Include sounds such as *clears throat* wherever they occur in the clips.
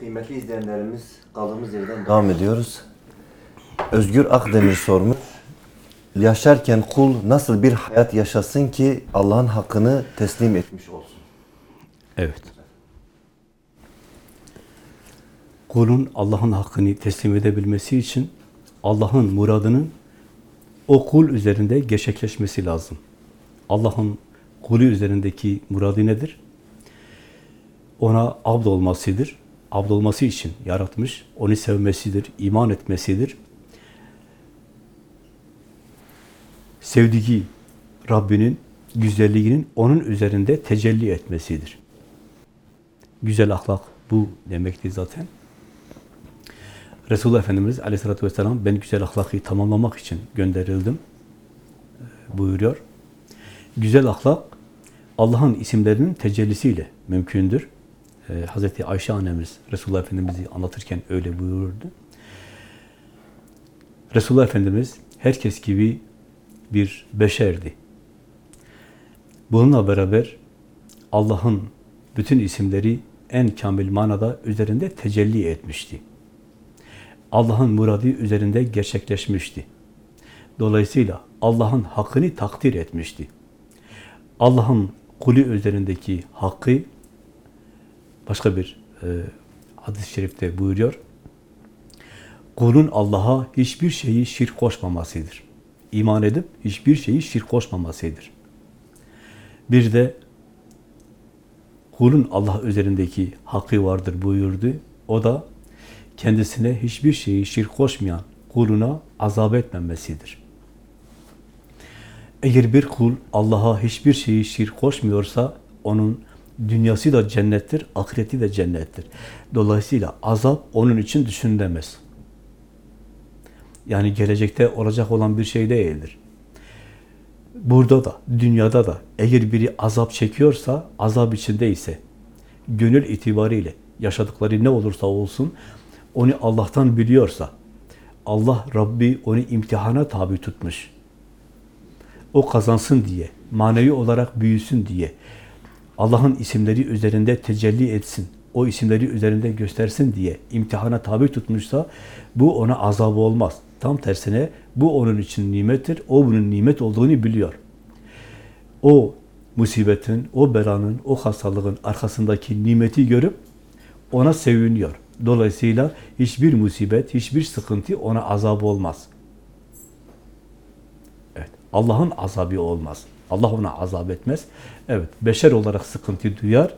Kıymetli izleyenlerimiz kaldığımız yerden devam ediyoruz. Özgür Akdemir sormuş. Yaşarken kul nasıl bir hayat yaşasın ki Allah'ın hakkını teslim etmiş olsun? Evet. Kulun Allah'ın hakkını teslim edebilmesi için Allah'ın muradının o kul üzerinde gerçekleşmesi lazım. Allah'ın kulü üzerindeki muradı nedir? Ona abd olmasıdır. Abd olması için yaratmış, onu sevmesidir, iman etmesidir. Sevdiği Rabbinin güzelliğinin onun üzerinde tecelli etmesidir. Güzel ahlak bu demektir zaten. Resulullah Efendimiz aleyhissalatü vesselam ben güzel ahlakı tamamlamak için gönderildim e, buyuruyor. Güzel ahlak Allah'ın isimlerinin tecellisiyle mümkündür. Ee, Hazreti Ayşe annemiz Resulullah Efendimiz'i anlatırken öyle buyururdu. Resulullah Efendimiz herkes gibi bir beşerdi. Bununla beraber Allah'ın bütün isimleri en kamil manada üzerinde tecelli etmişti. Allah'ın muradı üzerinde gerçekleşmişti. Dolayısıyla Allah'ın hakkını takdir etmişti. Allah'ın kulü üzerindeki hakkı başka bir e, hadis-i şerifte buyuruyor. Kulun Allah'a hiçbir şeyi şirk koşmamasıdır. İman edip hiçbir şeyi şirk koşmamasıdır. Bir de kulun Allah üzerindeki hakkı vardır buyurdu. O da kendisine hiçbir şeyi şirk koşmayan kuluna azap etmemesidir. Eğer bir kul Allah'a hiçbir şeyi şirk koşmuyorsa onun dünyası da cennettir, ahireti de cennettir. Dolayısıyla azap onun için düşünülemez. Yani gelecekte olacak olan bir şey değildir. Burada da, dünyada da eğer biri azap çekiyorsa, azap içindeyse, gönül itibariyle yaşadıkları ne olursa olsun, onu Allah'tan biliyorsa, Allah Rabbi onu imtihana tabi tutmuş. O kazansın diye, manevi olarak büyüsün diye, Allah'ın isimleri üzerinde tecelli etsin, o isimleri üzerinde göstersin diye imtihana tabi tutmuşsa, bu ona azabı olmaz. Tam tersine bu onun için nimettir, o bunun nimet olduğunu biliyor. O musibetin, o belanın, o hastalığın arkasındaki nimeti görüp ona seviniyor. Dolayısıyla hiçbir musibet, hiçbir sıkıntı ona azabı olmaz. Evet, Allah'ın azabı olmaz. Allah ona azap etmez. Evet, beşer olarak sıkıntı duyar.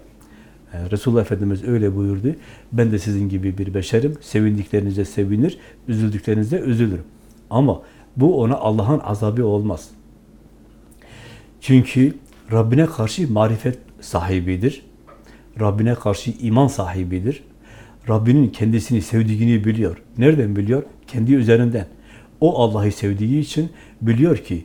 Ee, Resulullah Efendimiz öyle buyurdu. Ben de sizin gibi bir beşerim. Sevindiklerinize sevinir, üzüldüklerinize üzülürüm. Ama bu ona Allah'ın azabı olmaz. Çünkü Rabbine karşı marifet sahibidir. Rabbine karşı iman sahibidir. Rabbinin kendisini sevdiğini biliyor. Nereden biliyor? Kendi üzerinden. O Allah'ı sevdiği için biliyor ki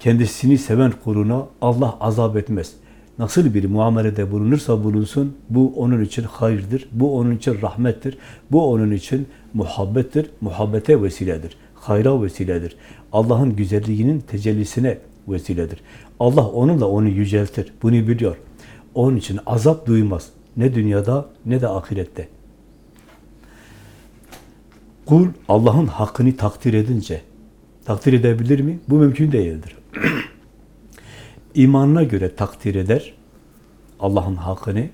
kendisini seven kuluna Allah azap etmez. Nasıl bir muamelede bulunursa bulunsun, bu onun için hayırdır, bu onun için rahmettir, bu onun için muhabbettir, muhabbete vesiledir, hayra vesiledir. Allah'ın güzelliğinin tecellisine vesiledir. Allah onunla onu yüceltir, bunu biliyor. Onun için azap duymaz. Ne dünyada ne de ahirette. Kul Allah'ın hakkını takdir edince, takdir edebilir mi? Bu mümkün değildir. *clears throat* İmanına göre takdir eder Allah'ın hakkını,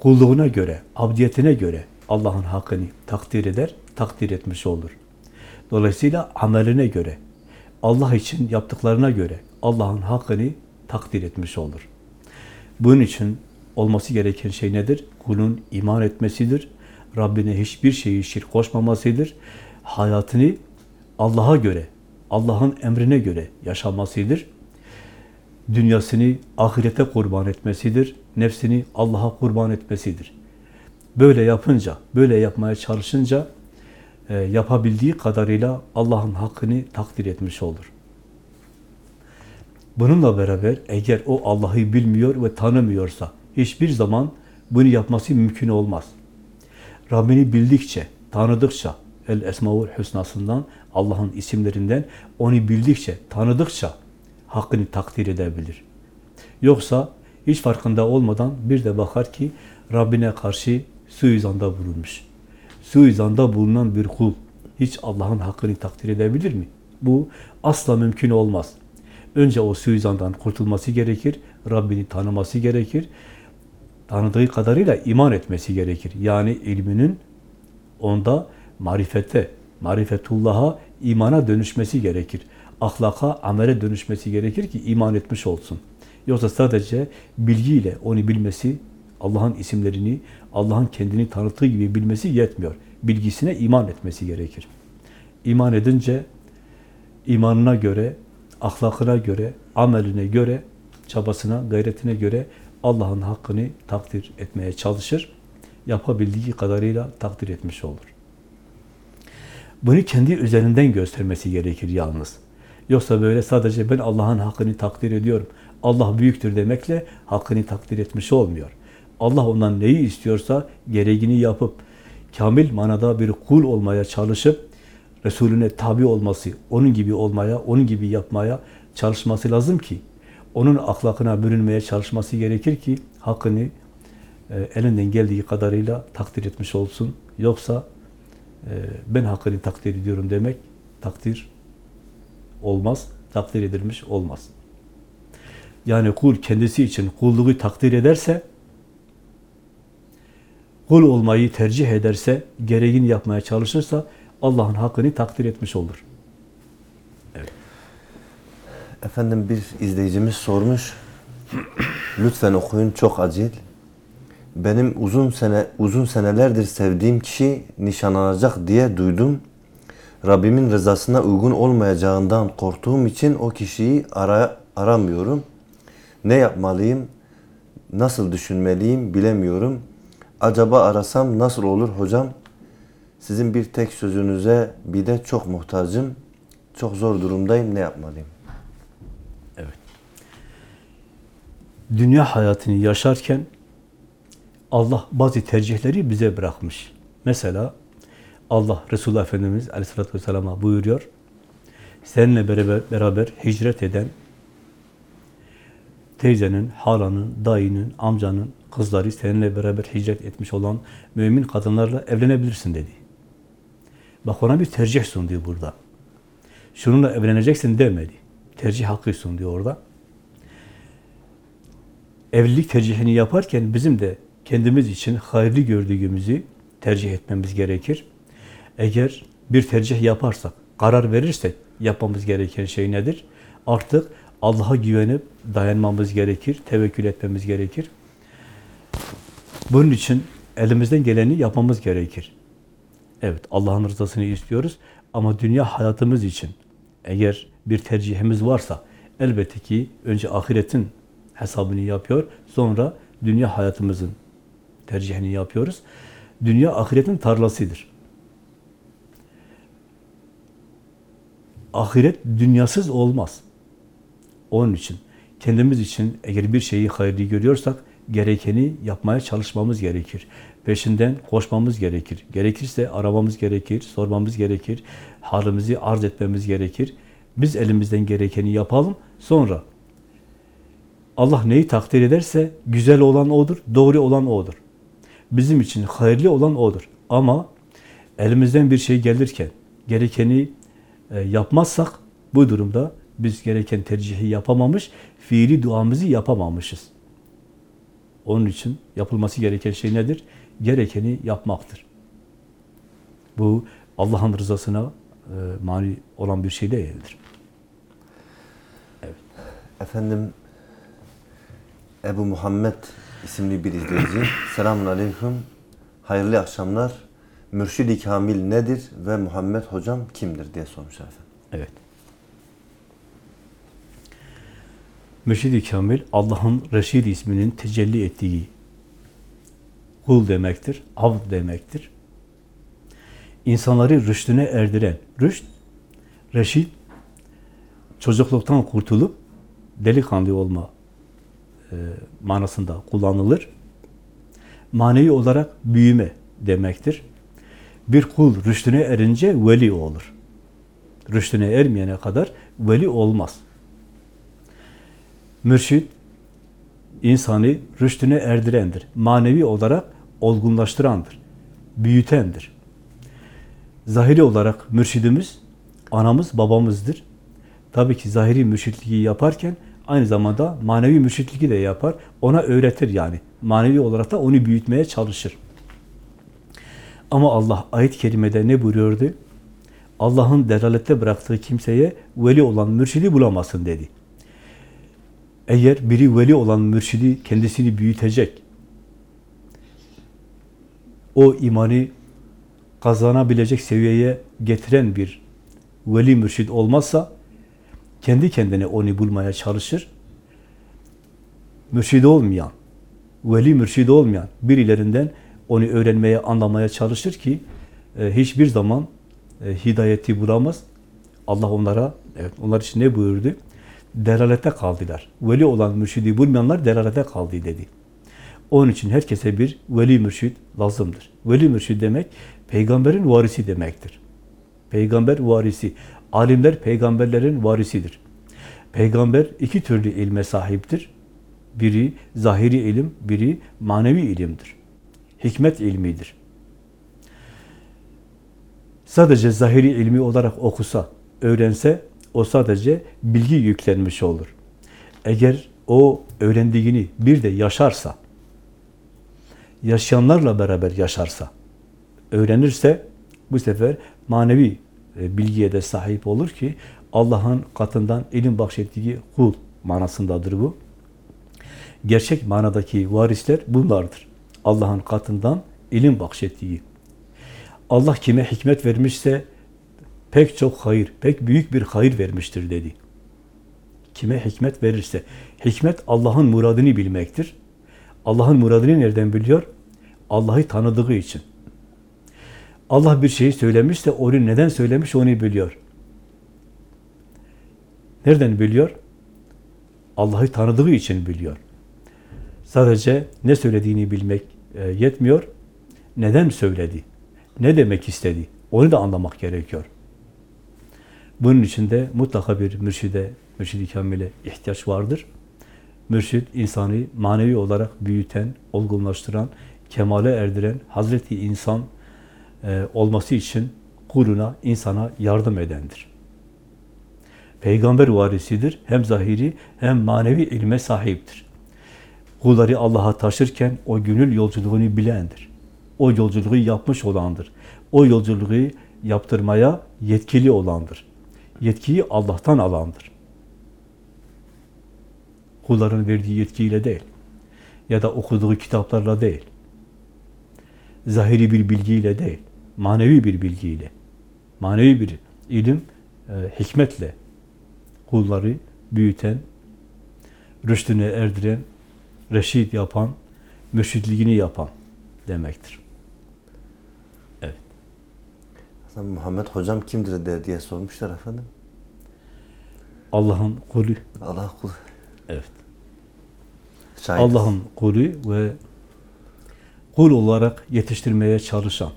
kulluğuna göre, abdiyetine göre Allah'ın hakkını takdir eder, takdir etmiş olur. Dolayısıyla ameline göre, Allah için yaptıklarına göre Allah'ın hakkını takdir etmiş olur. Bunun için olması gereken şey nedir? Kulun iman etmesidir. Rabbine hiçbir şeyi şirk koşmamasıdır. Hayatını Allah'a göre, Allah'ın emrine göre yaşamasıdır. Dünyasını ahirete kurban etmesidir. Nefsini Allah'a kurban etmesidir. Böyle yapınca, böyle yapmaya çalışınca e, yapabildiği kadarıyla Allah'ın hakkını takdir etmiş olur. Bununla beraber eğer o Allah'ı bilmiyor ve tanımıyorsa hiçbir zaman bunu yapması mümkün olmaz. Rabbini bildikçe, tanıdıkça, El Esmaül Hüsna'sından, Allah'ın isimlerinden onu bildikçe, tanıdıkça hakkını takdir edebilir. Yoksa hiç farkında olmadan bir de bakar ki Rabbine karşı suizanda bulunmuş. Suizanda bulunan bir kul hiç Allah'ın hakkını takdir edebilir mi? Bu asla mümkün olmaz. Önce o suizandan kurtulması gerekir, Rabbini tanıması gerekir, tanıdığı kadarıyla iman etmesi gerekir. Yani ilminin onda marifete, marifetullah'a, imana dönüşmesi gerekir. Ahlaka, amele dönüşmesi gerekir ki iman etmiş olsun. Yoksa sadece bilgiyle onu bilmesi, Allah'ın isimlerini, Allah'ın kendini tanıttığı gibi bilmesi yetmiyor. Bilgisine iman etmesi gerekir. İman edince imanına göre, ahlakına göre, ameline göre, çabasına, gayretine göre Allah'ın hakkını takdir etmeye çalışır. Yapabildiği kadarıyla takdir etmiş olur. Bunu kendi üzerinden göstermesi gerekir yalnız. Yoksa böyle sadece ben Allah'ın hakkını takdir ediyorum. Allah büyüktür demekle hakkını takdir etmiş olmuyor. Allah ondan neyi istiyorsa gereğini yapıp kamil manada bir kul olmaya çalışıp Resulüne tabi olması, onun gibi olmaya, onun gibi yapmaya çalışması lazım ki onun ahlakına bürünmeye çalışması gerekir ki hakkını e, elinden geldiği kadarıyla takdir etmiş olsun. Yoksa ben hakkını takdir ediyorum demek takdir olmaz, takdir edilmiş olmaz. Yani kul kendisi için kulluğu takdir ederse, kul olmayı tercih ederse, gereğini yapmaya çalışırsa Allah'ın hakkını takdir etmiş olur. Efendim bir izleyicimiz sormuş. *clears throat* Lütfen okuyun çok acil. Benim uzun sene uzun senelerdir sevdiğim kişi nişanlanacak diye duydum. Rabbimin rızasına uygun olmayacağından korktuğum için o kişiyi ara, aramıyorum. Ne yapmalıyım? Nasıl düşünmeliyim bilemiyorum. Acaba arasam nasıl olur hocam? Sizin bir tek sözünüze bir de çok muhtacım. Çok zor durumdayım. Ne yapmalıyım? dünya hayatını yaşarken Allah bazı tercihleri bize bırakmış. Mesela Allah Resulullah Efendimiz Aleyhisselatü Vesselam'a buyuruyor. Seninle beraber, beraber hicret eden teyzenin, halanın, dayının, amcanın kızları seninle beraber hicret etmiş olan mümin kadınlarla evlenebilirsin dedi. Bak ona bir tercih sundu burada. Şununla evleneceksin demedi. Tercih hakkı sundu orada evlilik tercihini yaparken bizim de kendimiz için hayırlı gördüğümüzü tercih etmemiz gerekir. Eğer bir tercih yaparsak, karar verirsek yapmamız gereken şey nedir? Artık Allah'a güvenip dayanmamız gerekir, tevekkül etmemiz gerekir. Bunun için elimizden geleni yapmamız gerekir. Evet, Allah'ın rızasını istiyoruz ama dünya hayatımız için eğer bir tercihimiz varsa elbette ki önce ahiretin hesabını yapıyor. Sonra dünya hayatımızın tercihini yapıyoruz. Dünya ahiretin tarlasıdır. Ahiret dünyasız olmaz. Onun için kendimiz için eğer bir şeyi hayırlı görüyorsak gerekeni yapmaya çalışmamız gerekir. Peşinden koşmamız gerekir. Gerekirse aramamız gerekir, sormamız gerekir, halimizi arz etmemiz gerekir. Biz elimizden gerekeni yapalım. Sonra Allah neyi takdir ederse güzel olan odur, doğru olan odur. Bizim için hayırlı olan odur. Ama elimizden bir şey gelirken gerekeni e, yapmazsak bu durumda biz gereken tercihi yapamamış, fiili duamızı yapamamışız. Onun için yapılması gereken şey nedir? Gerekeni yapmaktır. Bu Allah'ın rızasına e, mani olan bir şey değildir. Evet. Efendim Ebu Muhammed isimli bir izleyici. Selamun Aleyküm. Hayırlı akşamlar. Mürşid-i Kamil nedir ve Muhammed Hocam kimdir diye sormuşlar efendim. Evet. Mürşid-i Kamil Allah'ın Reşid isminin tecelli ettiği kul demektir, av demektir. İnsanları rüştüne erdiren, rüşt, reşid, çocukluktan kurtulup delikanlı olma manasında kullanılır. Manevi olarak büyüme demektir. Bir kul rüştüne erince veli olur. Rüştüne ermeyene kadar veli olmaz. Mürşid, insanı rüştüne erdirendir. Manevi olarak olgunlaştırandır, büyütendir. Zahiri olarak mürşidimiz, anamız, babamızdır. Tabii ki zahiri mürşitliği yaparken aynı zamanda manevi mürşitliği de yapar. Ona öğretir yani. Manevi olarak da onu büyütmeye çalışır. Ama Allah ayet-i kerimede ne buyuruyordu? Allah'ın delalette bıraktığı kimseye veli olan mürşidi bulamasın dedi. Eğer biri veli olan mürşidi kendisini büyütecek, o imanı kazanabilecek seviyeye getiren bir veli mürşid olmazsa kendi kendine onu bulmaya çalışır. Mürşid olmayan, veli mürşid olmayan birilerinden onu öğrenmeye, anlamaya çalışır ki e, hiçbir zaman e, hidayeti bulamaz. Allah onlara, evet onlar için ne buyurdu? Delalete kaldılar. Veli olan mürşidi bulmayanlar delalete kaldı dedi. Onun için herkese bir veli mürşid lazımdır. Veli mürşid demek, peygamberin varisi demektir. Peygamber varisi. Alimler peygamberlerin varisidir. Peygamber iki türlü ilme sahiptir. Biri zahiri ilim, biri manevi ilimdir. Hikmet ilmidir. Sadece zahiri ilmi olarak okusa, öğrense, o sadece bilgi yüklenmiş olur. Eğer o öğrendiğini bir de yaşarsa, yaşayanlarla beraber yaşarsa, öğrenirse bu sefer manevi bilgiye de sahip olur ki Allah'ın katından ilim bahşettiği kul manasındadır bu. Gerçek manadaki varisler bunlardır. Allah'ın katından ilim bahşettiği. Allah kime hikmet vermişse pek çok hayır, pek büyük bir hayır vermiştir dedi. Kime hikmet verirse. Hikmet Allah'ın muradını bilmektir. Allah'ın muradını nereden biliyor? Allah'ı tanıdığı için. Allah bir şeyi söylemişse onu neden söylemiş onu biliyor. Nereden biliyor? Allah'ı tanıdığı için biliyor. Sadece ne söylediğini bilmek e, yetmiyor. Neden söyledi? Ne demek istedi? Onu da anlamak gerekiyor. Bunun için de mutlaka bir mürşide, mürşid-i kamile ihtiyaç vardır. Mürşid, insanı manevi olarak büyüten, olgunlaştıran, kemale erdiren, Hazreti insan e, olması için kuluna, insana yardım edendir. Peygamber varisidir. Hem zahiri hem manevi ilme sahiptir. Kulları Allah'a taşırken o gönül yolculuğunu bilendir. O yolculuğu yapmış olandır. O yolculuğu yaptırmaya yetkili olandır. Yetkiyi Allah'tan alandır. Kulların verdiği yetkiyle değil. Ya da okuduğu kitaplarla değil. Zahiri bir bilgiyle değil. Manevi bir bilgiyle. Manevi bir ilim, e, hikmetle kulları büyüten, rüştüne erdiren, reşit yapan, mürşitliğini yapan demektir. Evet. Hasan Muhammed hocam kimdir de diye sormuşlar efendim. Allah'ın kulü. Allah kulu. Evet. Allah'ın kulü ve kul olarak yetiştirmeye çalışan,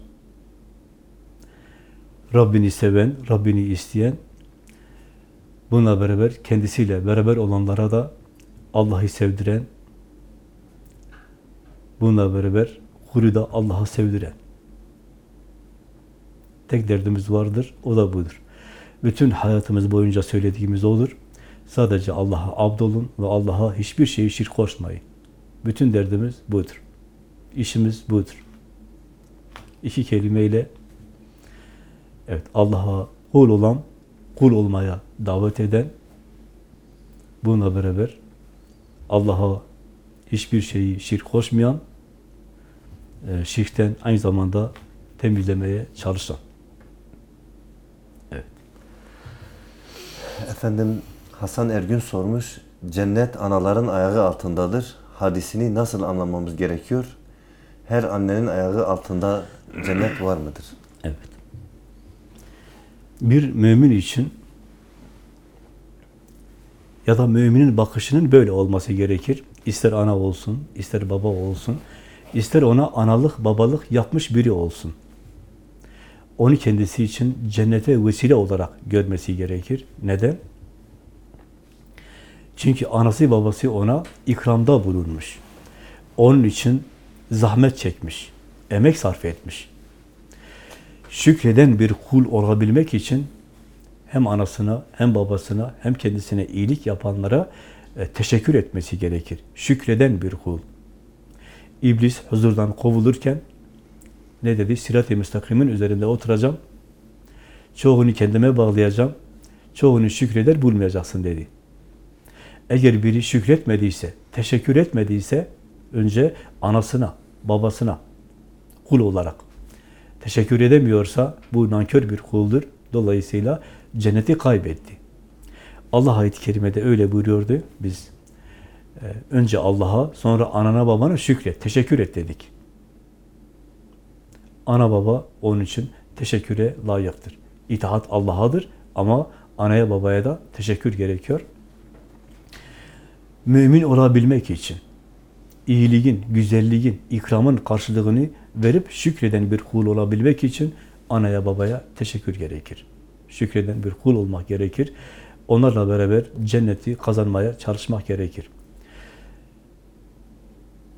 Rabbini seven, Rabbini isteyen, bununla beraber kendisiyle beraber olanlara da Allah'ı sevdiren, bununla beraber kulü da Allah'a sevdiren. Tek derdimiz vardır, o da budur. Bütün hayatımız boyunca söylediğimiz olur. Sadece Allah'a abdolun ve Allah'a hiçbir şeyi şirk koşmayın. Bütün derdimiz budur. İşimiz budur. İki kelimeyle evet Allah'a kul olan, kul olmaya davet eden, bununla beraber Allah'a hiçbir şeyi şirk koşmayan, e, şirkten aynı zamanda temizlemeye çalışan. Evet. Efendim Hasan Ergün sormuş. Cennet anaların ayağı altındadır. Hadisini nasıl anlamamız gerekiyor? Her annenin ayağı altında cennet var mıdır? Evet. Bir mümin için ya da müminin bakışının böyle olması gerekir. İster ana olsun, ister baba olsun, ister ona analık, babalık yapmış biri olsun. Onu kendisi için cennete vesile olarak görmesi gerekir. Neden? Çünkü anası babası ona ikramda bulunmuş. Onun için zahmet çekmiş. emek sarf etmiş. Şükreden bir kul olabilmek için hem anasına, hem babasına, hem kendisine iyilik yapanlara e, teşekkür etmesi gerekir. Şükreden bir kul. İblis huzurdan kovulurken ne dedi? Sirat-i müstakimin üzerinde oturacağım. Çoğunu kendime bağlayacağım. Çoğunu şükreder bulmayacaksın dedi. Eğer biri şükretmediyse, teşekkür etmediyse önce anasına, babasına kul olarak teşekkür edemiyorsa bu nankör bir kuldur. Dolayısıyla cenneti kaybetti. Allah ayet-i kerimede öyle buyuruyordu. Biz e, önce Allah'a, sonra anana babana şükret, teşekkür et dedik. Ana baba onun için teşekküre layıktır. İtaat Allah'adır ama anaya babaya da teşekkür gerekiyor. Mümin olabilmek için iyiliğin, güzelliğin, ikramın karşılığını verip şükreden bir kul olabilmek için anaya babaya teşekkür gerekir. Şükreden bir kul olmak gerekir. Onlarla beraber cenneti kazanmaya çalışmak gerekir.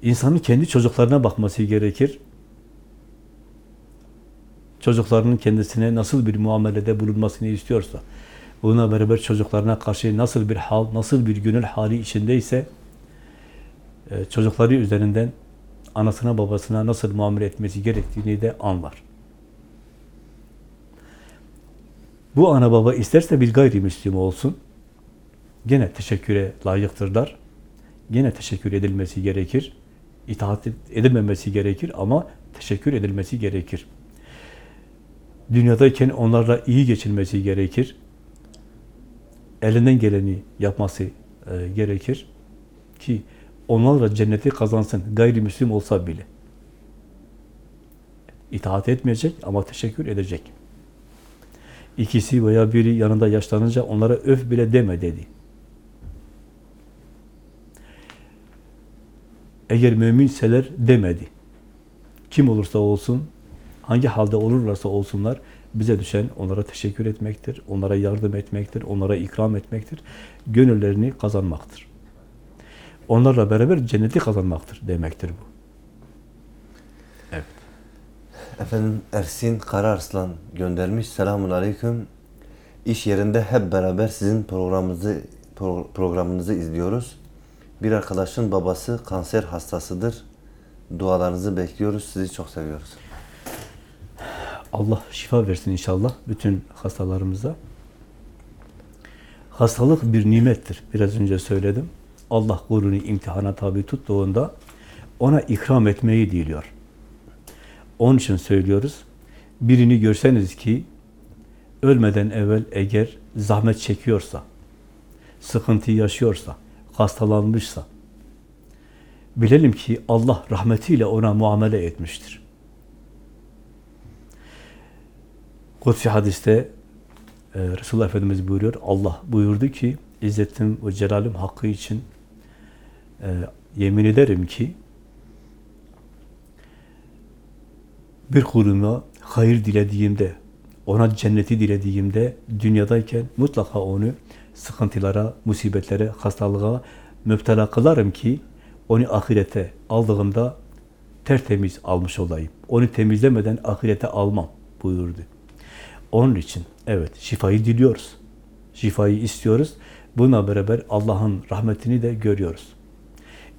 İnsanın kendi çocuklarına bakması gerekir. Çocuklarının kendisine nasıl bir muamelede bulunmasını istiyorsa, buna beraber çocuklarına karşı nasıl bir hal, nasıl bir gönül hali içindeyse, e, çocukları üzerinden anasına babasına nasıl muamele etmesi gerektiğini de anlar. Bu ana baba isterse bir gayrimüslim olsun, gene teşekküre layıktırlar. Gene teşekkür edilmesi gerekir. İtaat edilmemesi gerekir ama teşekkür edilmesi gerekir. Dünyadayken onlarla iyi geçilmesi gerekir. Elinden geleni yapması e, gerekir ki onlarla cenneti kazansın, gayrimüslim olsa bile. İtaat etmeyecek ama teşekkür edecek. İkisi veya biri yanında yaşlanınca onlara öf bile deme dedi. Eğer müminseler demedi. Kim olursa olsun, hangi halde olurlarsa olsunlar, bize düşen onlara teşekkür etmektir, onlara yardım etmektir, onlara ikram etmektir, gönüllerini kazanmaktır. Onlarla beraber cenneti kazanmaktır demektir bu. Evet. Efendim Ersin Kararslan göndermiş. Selamun Aleyküm. İş yerinde hep beraber sizin programınızı pro- programınızı izliyoruz. Bir arkadaşın babası kanser hastasıdır. Dualarınızı bekliyoruz. Sizi çok seviyoruz. Allah şifa versin inşallah bütün hastalarımıza. Hastalık bir nimettir. Biraz önce söyledim. Allah kulunu imtihana tabi tuttuğunda ona ikram etmeyi diliyor. Onun için söylüyoruz. Birini görseniz ki ölmeden evvel eğer zahmet çekiyorsa, sıkıntı yaşıyorsa, hastalanmışsa, bilelim ki Allah rahmetiyle ona muamele etmiştir. Kutsi hadiste e, Resulullah Efendimiz buyuruyor, Allah buyurdu ki, İzzetim ve Celalim hakkı için e, yemin ederim ki bir kuluma hayır dilediğimde, ona cenneti dilediğimde, dünyadayken mutlaka onu sıkıntılara, musibetlere, hastalığa müptela kılarım ki onu ahirete aldığımda tertemiz almış olayım. Onu temizlemeden ahirete almam buyurdu. Onun için evet şifayı diliyoruz. Şifayı istiyoruz. Buna beraber Allah'ın rahmetini de görüyoruz.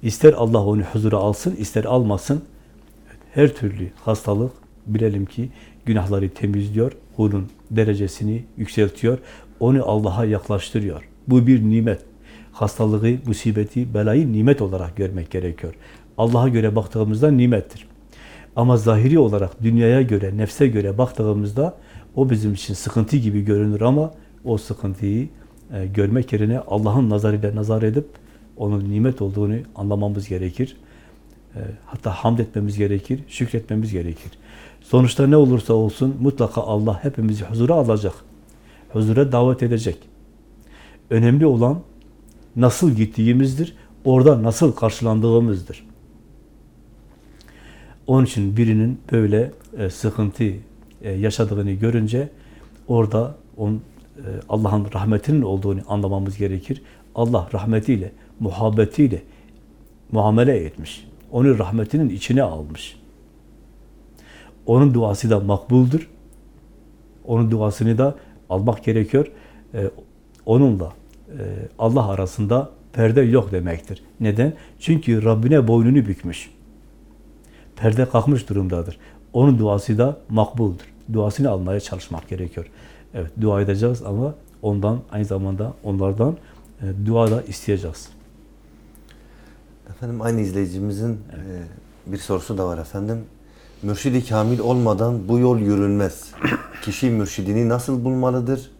İster Allah onu huzura alsın, ister almasın. Her türlü hastalık bilelim ki günahları temizliyor, kulun derecesini yükseltiyor, onu Allah'a yaklaştırıyor. Bu bir nimet. Hastalığı, musibeti, belayı nimet olarak görmek gerekiyor. Allah'a göre baktığımızda nimettir. Ama zahiri olarak dünyaya göre, nefse göre baktığımızda o bizim için sıkıntı gibi görünür ama o sıkıntıyı e, görmek yerine Allah'ın nazarıyla nazar edip onun nimet olduğunu anlamamız gerekir. E, hatta hamd etmemiz gerekir, şükretmemiz gerekir. Sonuçta ne olursa olsun mutlaka Allah hepimizi huzura alacak. Huzura davet edecek. Önemli olan nasıl gittiğimizdir, orada nasıl karşılandığımızdır. Onun için birinin böyle e, sıkıntı e, yaşadığını görünce orada e, Allah'ın rahmetinin olduğunu anlamamız gerekir. Allah rahmetiyle, muhabbetiyle muamele etmiş. Onu rahmetinin içine almış. Onun duası da makbuldur. Onun duasını da almak gerekiyor. Ee, onunla e, Allah arasında perde yok demektir. Neden? Çünkü Rabbine boynunu bükmüş. Perde kalkmış durumdadır. Onun duası da makbuldur. Duasını almaya çalışmak gerekiyor. Evet, dua edeceğiz ama ondan aynı zamanda onlardan e, dua da isteyeceğiz. Efendim aynı izleyicimizin e, bir sorusu da var efendim. Mürşidi kamil olmadan bu yol yürünmez. Kişi mürşidini nasıl bulmalıdır?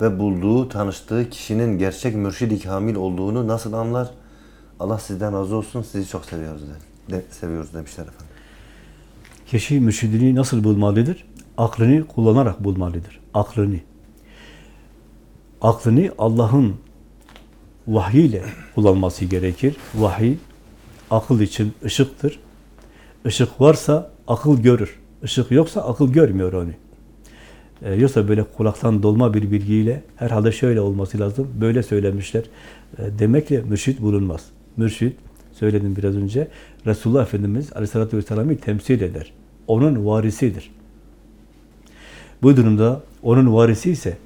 Ve bulduğu, tanıştığı kişinin gerçek mürşidi kamil olduğunu nasıl anlar? Allah sizden razı olsun. Sizi çok seviyoruz. De, seviyoruz demişler efendim. Kişi mürşidini nasıl bulmalıdır? Aklını kullanarak bulmalıdır. Aklını. Aklını Allah'ın vahyiyle kullanması gerekir. Vahiy akıl için ışıktır. Işık varsa akıl görür. Işık yoksa akıl görmüyor onu. E, yoksa böyle kulaktan dolma bir bilgiyle herhalde şöyle olması lazım. Böyle söylemişler. E, demekle mürşit bulunmaz. Mürşit, söyledim biraz önce, Resulullah Efendimiz Aleyhisselatü Vesselam'ı temsil eder. Onun varisidir. Bu durumda onun varisi ise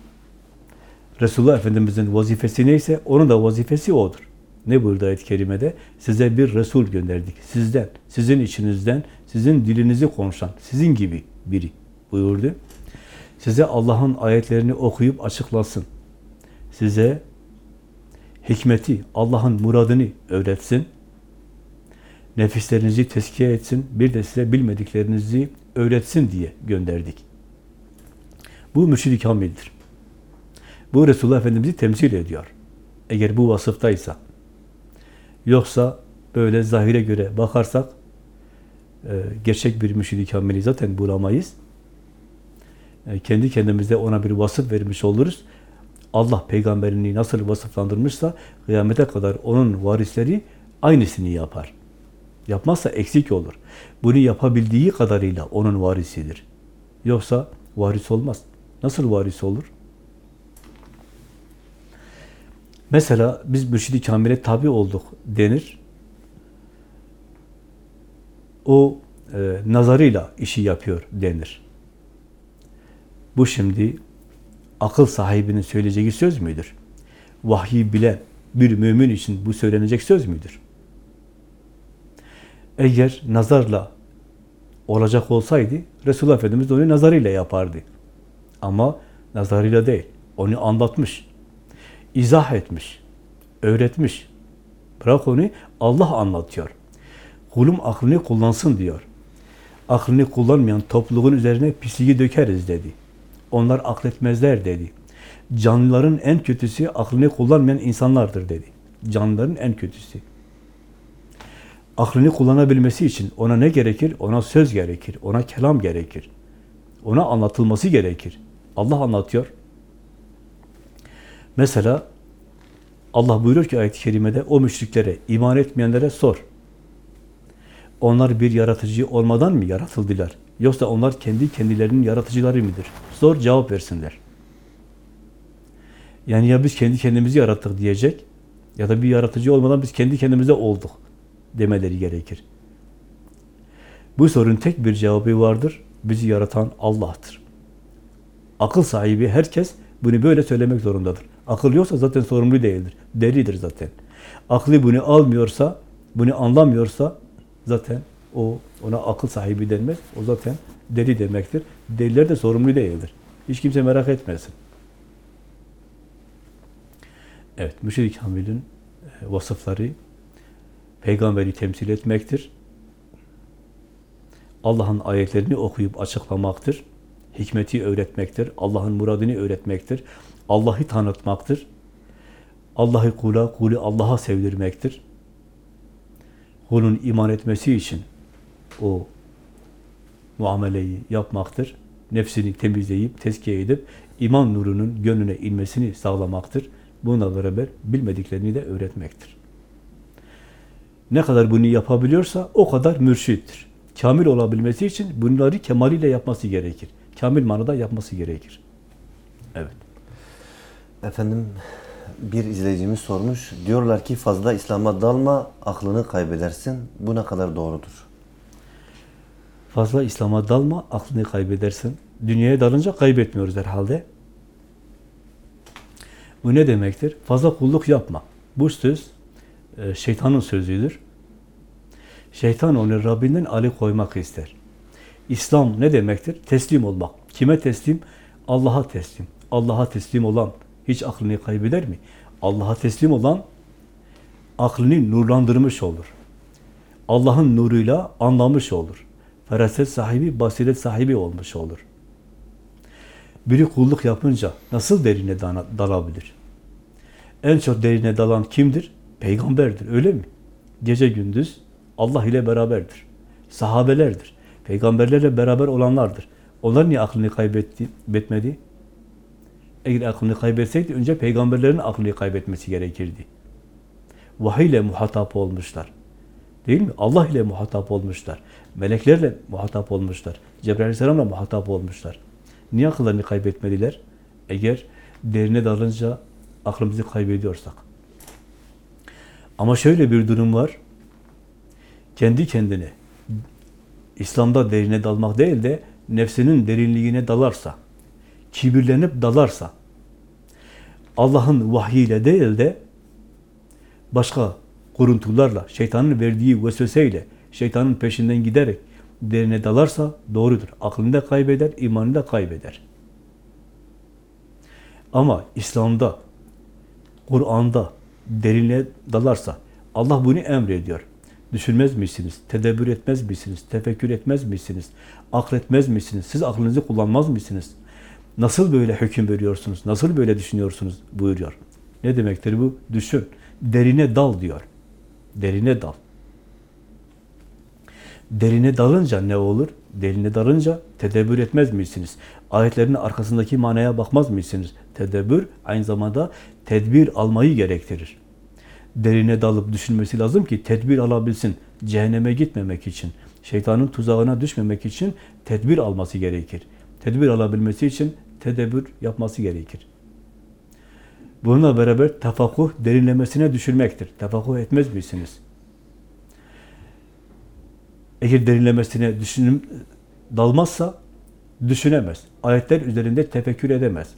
Resulullah Efendimiz'in vazifesi neyse onun da vazifesi odur. Ne buyurdu ayet-i kerimede? Size bir Resul gönderdik. Sizden, sizin içinizden, sizin dilinizi konuşan, sizin gibi biri buyurdu. Size Allah'ın ayetlerini okuyup açıklasın. Size hikmeti, Allah'ın muradını öğretsin. Nefislerinizi tezkiye etsin. Bir de size bilmediklerinizi öğretsin diye gönderdik. Bu mürşid-i kamildir. Bu Resulullah Efendimiz'i temsil ediyor. Eğer bu vasıftaysa. Yoksa böyle zahire göre bakarsak e, gerçek bir mürşid-i kamili zaten bulamayız. E, kendi kendimize ona bir vasıf vermiş oluruz. Allah peygamberini nasıl vasıflandırmışsa kıyamete kadar onun varisleri aynısını yapar. Yapmazsa eksik olur. Bunu yapabildiği kadarıyla onun varisidir. Yoksa varis olmaz. Nasıl varis olur? Mesela biz mürşid-i kamile tabi olduk denir. O e, nazarıyla işi yapıyor denir. Bu şimdi akıl sahibinin söyleyeceği söz müdür? Vahyi bilen bir mümin için bu söylenecek söz müdür? Eğer nazarla olacak olsaydı Resulullah Efendimiz onu nazarıyla yapardı. Ama nazarıyla değil. Onu anlatmış. İzah etmiş. Öğretmiş. Bırak onu Allah anlatıyor. Kulum aklını kullansın diyor. Aklını kullanmayan topluluğun üzerine pisliği dökeriz dedi. Onlar akletmezler dedi. Canlıların en kötüsü aklını kullanmayan insanlardır dedi. Canlıların en kötüsü. Aklını kullanabilmesi için ona ne gerekir? Ona söz gerekir, ona kelam gerekir. Ona anlatılması gerekir. Allah anlatıyor. Mesela Allah buyuruyor ki ayet-i kerimede o müşriklere, iman etmeyenlere sor. Onlar bir yaratıcı olmadan mı yaratıldılar? Yoksa onlar kendi kendilerinin yaratıcıları mıdır? Sor, cevap versinler. Yani ya biz kendi kendimizi yarattık diyecek ya da bir yaratıcı olmadan biz kendi kendimize olduk demeleri gerekir. Bu sorunun tek bir cevabı vardır. Bizi yaratan Allah'tır. Akıl sahibi herkes bunu böyle söylemek zorundadır. Akıl yoksa zaten sorumlu değildir. Delidir zaten. Aklı bunu almıyorsa, bunu anlamıyorsa zaten o ona akıl sahibi denmez. O zaten deli demektir. Deliler de sorumlu değildir. Hiç kimse merak etmesin. Evet, müşrik kamilin e, vasıfları peygamberi temsil etmektir. Allah'ın ayetlerini okuyup açıklamaktır. Hikmeti öğretmektir. Allah'ın muradını öğretmektir. Allah'ı tanıtmaktır. Allah'ı kula, kulü Allah'a sevdirmektir. Kulun iman etmesi için o muameleyi yapmaktır. Nefsini temizleyip, tezkiye edip iman nurunun gönlüne inmesini sağlamaktır. Bununla beraber bilmediklerini de öğretmektir. Ne kadar bunu yapabiliyorsa o kadar mürşittir. Kamil olabilmesi için bunları kemaliyle yapması gerekir. Kamil manada yapması gerekir. Evet. Efendim bir izleyicimiz sormuş. Diyorlar ki fazla İslam'a dalma, aklını kaybedersin. Bu ne kadar doğrudur? Fazla İslam'a dalma, aklını kaybedersin. Dünyaya dalınca kaybetmiyoruz herhalde. Bu ne demektir? Fazla kulluk yapma. Bu söz e, şeytanın sözüdür. Şeytan onu Rabbinden ali koymak ister. İslam ne demektir? Teslim olmak. Kime teslim? Allah'a teslim. Allah'a teslim olan hiç aklını kaybeder mi? Allah'a teslim olan aklını nurlandırmış olur. Allah'ın nuruyla anlamış olur. Feraset sahibi, basiret sahibi olmuş olur. Biri kulluk yapınca nasıl derine dalabilir? En çok derine dalan kimdir? Peygamberdir, öyle mi? Gece gündüz Allah ile beraberdir. Sahabelerdir. Peygamberlerle beraber olanlardır. Onlar niye aklını kaybetti, betmedi? Eğer aklını kaybetseydi önce peygamberlerin aklını kaybetmesi gerekirdi. Vahiy ile muhatap olmuşlar. Değil mi? Allah ile muhatap olmuşlar. Meleklerle muhatap olmuşlar. Cebrail Aleyhisselam'la muhatap olmuşlar. Niye akıllarını kaybetmediler? Eğer derine dalınca aklımızı kaybediyorsak. Ama şöyle bir durum var. Kendi kendine İslam'da derine dalmak değil de nefsinin derinliğine dalarsa, kibirlenip dalarsa, Allah'ın vahyiyle değil de başka kuruntularla, şeytanın verdiği vesveseyle, şeytanın peşinden giderek derine dalarsa doğrudur. Aklını da kaybeder, imanını da kaybeder. Ama İslam'da, Kur'an'da derine dalarsa Allah bunu emrediyor. Düşünmez misiniz? Tedebbür etmez misiniz? Tefekkür etmez misiniz? Akletmez misiniz? Siz aklınızı kullanmaz mısınız? Nasıl böyle hüküm veriyorsunuz? Nasıl böyle düşünüyorsunuz? buyuruyor. Ne demektir bu? Düşün. Derine dal diyor. Derine dal. Derine dalınca ne olur? Derine dalınca tedebbür etmez misiniz? Ayetlerin arkasındaki manaya bakmaz mısınız? Tedebbür aynı zamanda tedbir almayı gerektirir. Derine dalıp düşünmesi lazım ki tedbir alabilsin. Cehenneme gitmemek için, şeytanın tuzağına düşmemek için tedbir alması gerekir. Tedbir alabilmesi için tedebbür yapması gerekir. Bununla beraber tefakkuh derinlemesine düşürmektir. Tefakkuh etmez misiniz? Eğer derinlemesine düşünüm dalmazsa düşünemez. Ayetler üzerinde tefekkür edemez.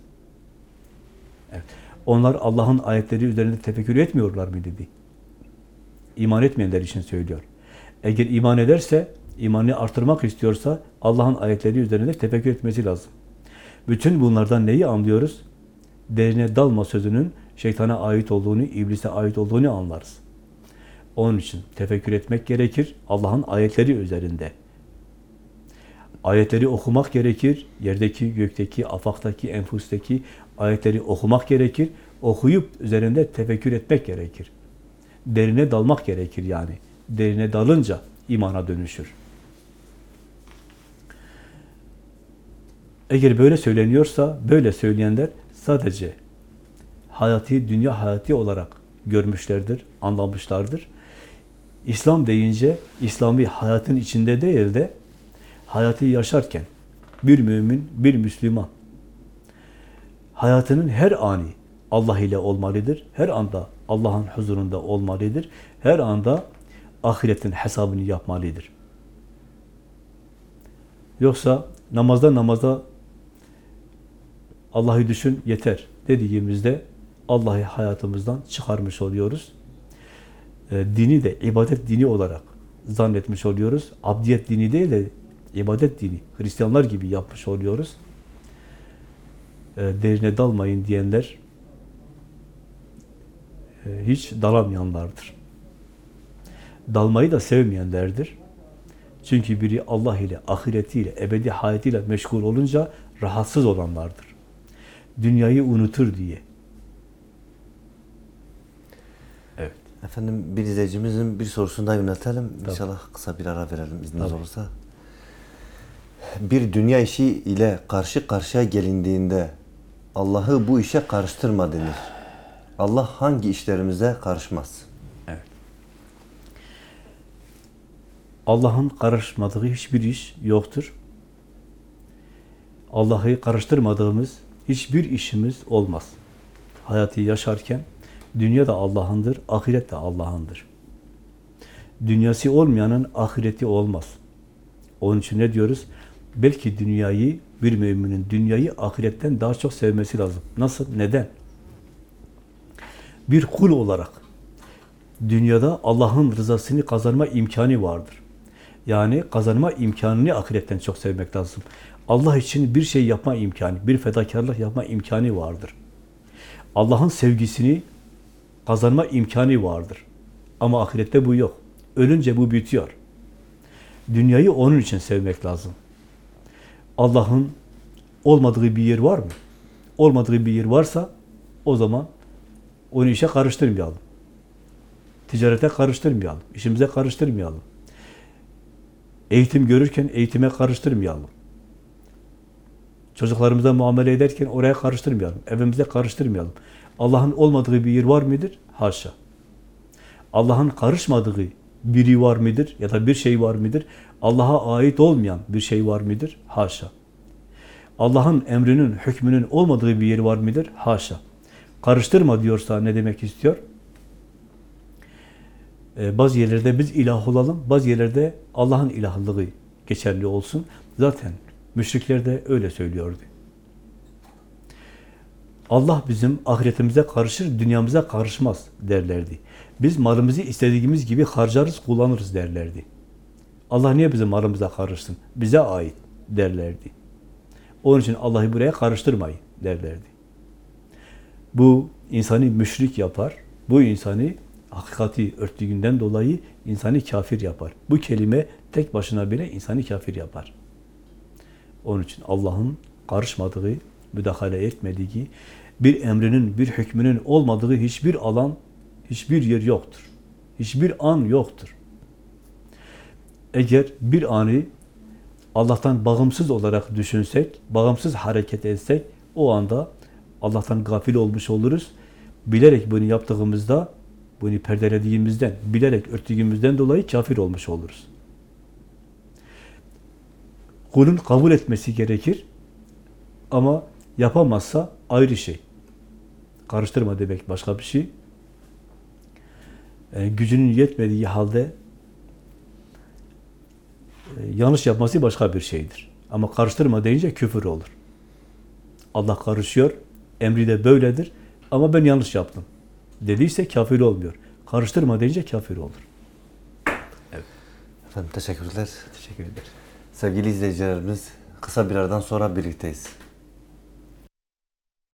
Evet. Onlar Allah'ın ayetleri üzerinde tefekkür etmiyorlar mı dedi. İman etmeyenler için söylüyor. Eğer iman ederse, imanı artırmak istiyorsa Allah'ın ayetleri üzerinde tefekkür etmesi lazım. Bütün bunlardan neyi anlıyoruz? Derine dalma sözünün şeytana ait olduğunu, iblise ait olduğunu anlarız. Onun için tefekkür etmek gerekir Allah'ın ayetleri üzerinde. Ayetleri okumak gerekir. Yerdeki, gökteki, afaktaki, enfusteki ayetleri okumak gerekir. Okuyup üzerinde tefekkür etmek gerekir. Derine dalmak gerekir yani. Derine dalınca imana dönüşür. Eğer böyle söyleniyorsa, böyle söyleyenler sadece hayatı, dünya hayatı olarak görmüşlerdir, anlamışlardır. İslam deyince, İslami hayatın içinde değil de hayatı yaşarken bir mümin, bir Müslüman hayatının her ani Allah ile olmalıdır. Her anda Allah'ın huzurunda olmalıdır. Her anda ahiretin hesabını yapmalıdır. Yoksa namazda namaza Allah'ı düşün yeter dediğimizde Allah'ı hayatımızdan çıkarmış oluyoruz. E, dini de ibadet dini olarak zannetmiş oluyoruz. Abdiyet dini değil de ibadet dini, Hristiyanlar gibi yapmış oluyoruz. E, derine dalmayın diyenler e, hiç dalamayanlardır. Dalmayı da sevmeyenlerdir. Çünkü biri Allah ile, ahiretiyle, ebedi hayatıyla meşgul olunca rahatsız olanlardır. Dünyayı unutur diye. Evet. Efendim bir izleyicimizin bir sorusunu da yöneltelim. Tabii. İnşallah kısa bir ara verelim izniniz Tabii. olursa. Bir dünya işi ile karşı karşıya gelindiğinde Allah'ı bu işe karıştırma denir. Allah hangi işlerimize karışmaz? Evet. Allah'ın karışmadığı hiçbir iş yoktur. Allah'ı karıştırmadığımız hiçbir işimiz olmaz. Hayatı yaşarken dünya da Allah'ındır, ahiret de Allah'ındır. Dünyası olmayanın ahireti olmaz. Onun için ne diyoruz? Belki dünyayı, bir müminin dünyayı ahiretten daha çok sevmesi lazım. Nasıl? Neden? Bir kul olarak dünyada Allah'ın rızasını kazanma imkanı vardır. Yani kazanma imkanını ahiretten çok sevmek lazım. Allah için bir şey yapma imkanı, bir fedakarlık yapma imkanı vardır. Allah'ın sevgisini kazanma imkanı vardır. Ama ahirette bu yok. Ölünce bu bitiyor. Dünyayı onun için sevmek lazım. Allah'ın olmadığı bir yer var mı? Olmadığı bir yer varsa o zaman onu işe karıştırmayalım. Ticarete karıştırmayalım. işimize karıştırmayalım. Eğitim görürken eğitime karıştırmayalım. Çocuklarımıza muamele ederken oraya karıştırmayalım. Evimize karıştırmayalım. Allah'ın olmadığı bir yer var mıdır? Haşa. Allah'ın karışmadığı biri var mıdır? Ya da bir şey var mıdır? Allah'a ait olmayan bir şey var mıdır? Haşa. Allah'ın emrinin, hükmünün olmadığı bir yer var mıdır? Haşa. Karıştırma diyorsa ne demek istiyor? Ee, bazı yerlerde biz ilah olalım, bazı yerlerde Allah'ın ilahlığı geçerli olsun. Zaten müşrikler de öyle söylüyordu. Allah bizim ahiretimize karışır, dünyamıza karışmaz derlerdi. Biz malımızı istediğimiz gibi harcarız, kullanırız derlerdi. Allah niye bizim malımıza karışsın? Bize ait derlerdi. Onun için Allah'ı buraya karıştırmayın derlerdi. Bu insanı müşrik yapar. Bu insanı hakikati örttüğünden dolayı insanı kafir yapar. Bu kelime tek başına bile insanı kafir yapar. Onun için Allah'ın karışmadığı, müdahale etmediği, bir emrinin, bir hükmünün olmadığı hiçbir alan, hiçbir yer yoktur. Hiçbir an yoktur. Eğer bir anı Allah'tan bağımsız olarak düşünsek, bağımsız hareket etsek, o anda Allah'tan gafil olmuş oluruz. Bilerek bunu yaptığımızda, bunu perdelediğimizden, bilerek örttüğümüzden dolayı kafir olmuş oluruz. Kulun kabul etmesi gerekir. Ama yapamazsa ayrı şey. Karıştırma demek başka bir şey. E, gücünün yetmediği halde e, yanlış yapması başka bir şeydir. Ama karıştırma deyince küfür olur. Allah karışıyor, emri de böyledir ama ben yanlış yaptım. Dediyse kafir olmuyor. Karıştırma deyince kafir olur. Efendim teşekkürler. Teşekkür ederim. Sevgili izleyicilerimiz kısa bir aradan sonra birlikteyiz.